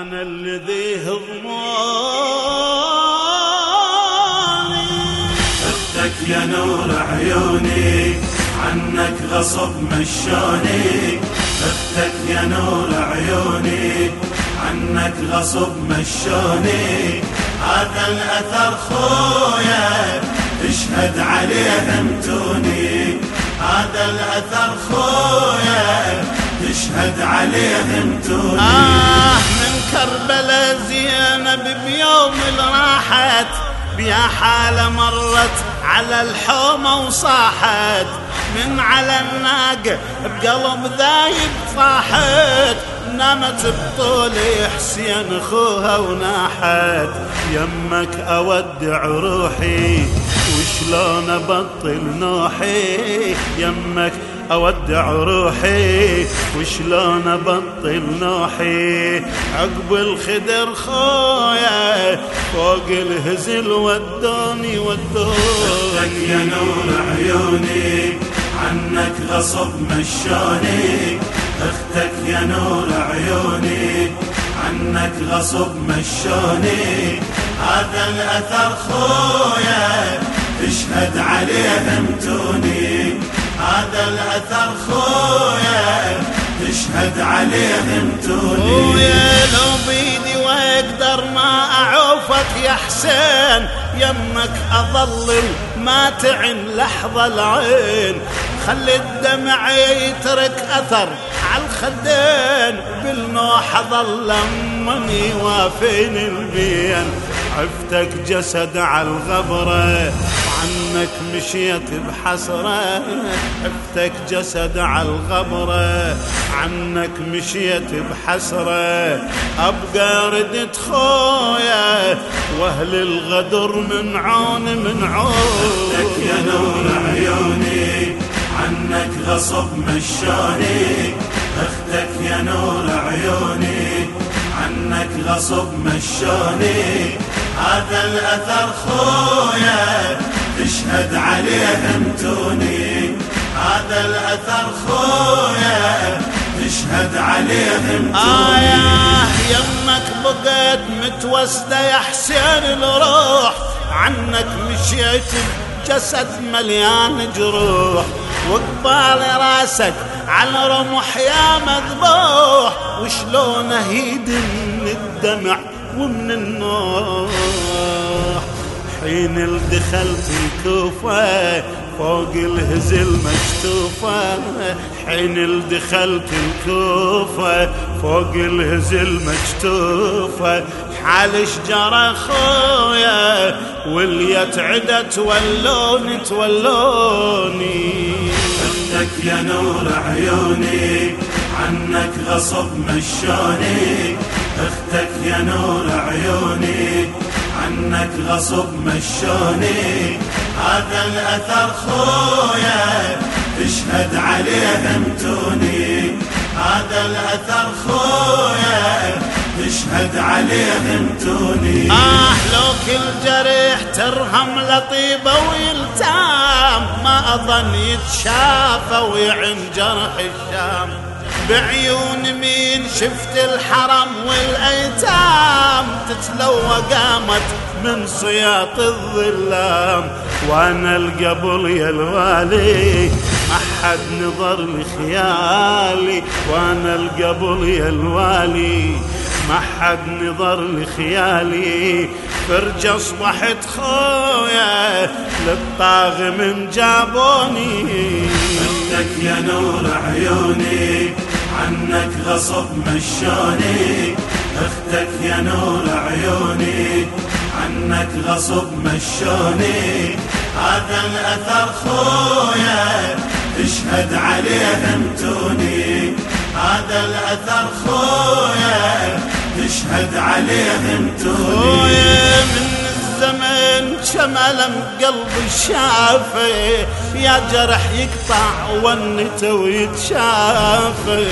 وأنا الذي هضموني أختك يا نور عيوني عنك غصب مشوني. أختك يا نور عيوني عنك غصب مشوني. هذا الأثر خويا تشهد عليه امتوني هذا الأثر خويا تشهد عليه امتوني آه من كربلاء زينب بيوم راحت بيا حالة مرت على الحومة وصاحت. من على الناقة بقلب ذايب صاحت. نامت بطولي حسين أخوها وناحت يمك أودع روحي. وشلون أبطل نوحي؟ يمك أودع روحي. وشلون أبطل نوحي؟ عقب الخدر خويا فوق الهزل ودوني ودوني. يا نور عيوني عنك غصب مشوني. أختك يا نور عيوني عنك غصب مشوني. هذا الأثر خويا تشهد عليه امتوني هذا الأثر خويا تشهد عليه امتوني ويا لو بيدي وأقدر ما أعوفك يا حسين يمك أظلل ما تعن لحظة العين. خلي الدمع يترك أثر على الخدين بالنوح ظل وافين البين عفتك جسد على الغبرة عنك مشيت بحسرة. عفتك جسد على الغبرة عنك مشيت بحسرة. أبقى ردت خويا وأهل الغدر من عون من عون. يا نور عيوني عنك غصب مشوني أختك يا نور عيوني. عنك غصب مشوني هذا الأثر خويا تشهد عليه أمتوني. هذا الأثر خويا تشهد عليه أمتوني. آه يمك بقيت متوسدة يا حسين الروح. عنك مشيت جسد مليان جروح. وقبال راسك على رمح يا مذبوح. وشلون أهيد من الدمع ومن النوح؟ حين دخلت الكوفة فوق الهزل مشتوفة. حين دخلت الكوفة فوق الهزل مشتوفة. حال شجرة خويا واللي تعدى تولوني تولوني. أختك يا نور عيوني عنك غصب مشوني. أختك يا نور عيوني عنك غصب مشوني. هذا الأثر خويا تشهد عليه امتوني هذا الأثر خويا تشهد عليه امتوني آه لو كل جريح ترهم لطيبة ويلتام ما أظن يتشافى ويعن جرح الشام. بعيون مين شفت الحرم والأيتام؟ تتلوى قامت من صياط الظلام. وأنا القبل يا الوالي ما حد نظر لخيالي. وأنا القبل يا الوالي ما حد نظر لخيالي. فرج أصبحت خويا للطاغ من جابوني. أختك يا نور عيوني عنك غصب مشوني. أختك يا نور عيوني عنك غصب مشوني. هذا الأثر خويا تشهد عليه امتوني هذا الأثر خويا تشهد عليه امتوني خويا من الزمن شملم قلبي شافي يا جرح يقطع ونته ويتشافي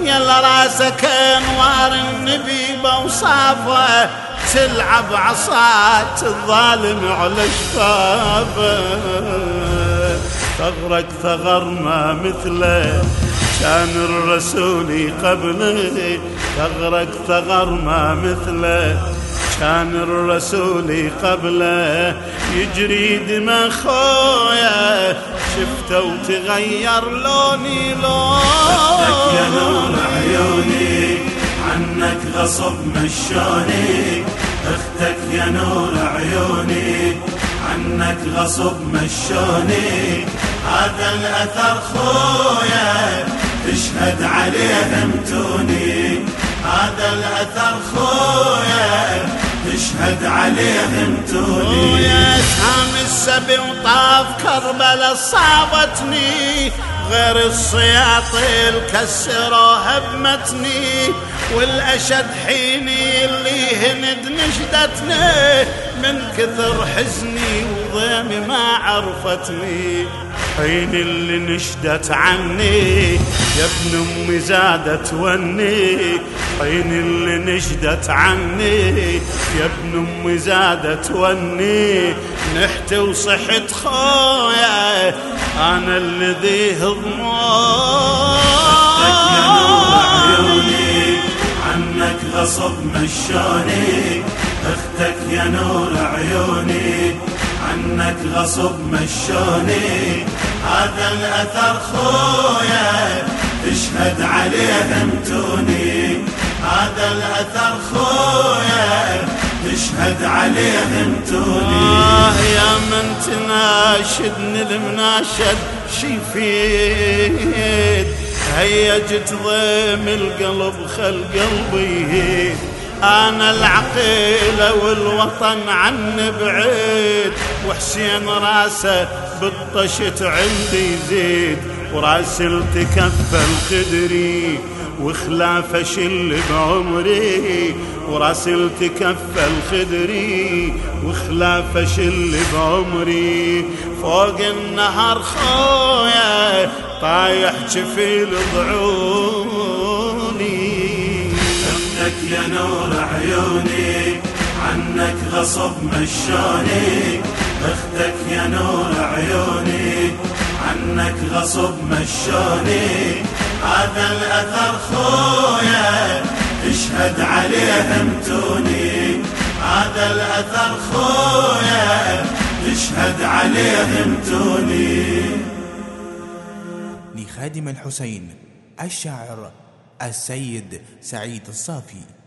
يلا راسك انوار النبي بوصافه تلعب عصات الظالم على شفافه. ثغرك ثغرنا مثله كان الرسول قبله ثغرك ثغر ما مثله. كان الرسول قبله يجري دم خويا شفته وتغير لوني لوني يا نور عيوني عنك غصب مشوني أختك يا نور عيوني عنك غصب مشوني هذا الأثر خويا. تشهد عليه متوني هذا الأثر خويا تشهد عليه متوني ويا سام السبي وطاف كربلاء صابتني. غير السياطيل كسروها بمتني والأشد حيني اللي هند نشدتني. من كثر حزني وضيمي ما عرفتني. حين اللي نشدت عني. يا ابن أمي زادت وني. حين اللي نشدت عني. يا ابن أمي زادت وني. نحت وصحت خويا. أنا الذي هضمان عنك غصب مشوني أختك يا نور عيوني. عنك غصب مشوني. هذا الأثر خويا تشهد عليه متوني هذا الأثر خويا تشهد عليه متوني آه يا من تناشدني المناشد شيفيد هيجت ضيم القلب خل قلبي أنا العقيله والوطن عن بعيد وحسين راسه بالطشت عندي زيد وراس التكفى الخدري وخلافه شل بعمري وراس التكفى الخدري وخلافه شل بعمري. فوق النهر خويا طايح جفيل عنك يا نور عيوني عنك غصب مشوني. أختك يا نور عيوني عنك غصب مشوني. هذا الأثر خويا تشهد عليه متوني هذا الأثر خويا تشهد عليه متوني لخادم الحسين الشاعر السيد سعيد الصافي.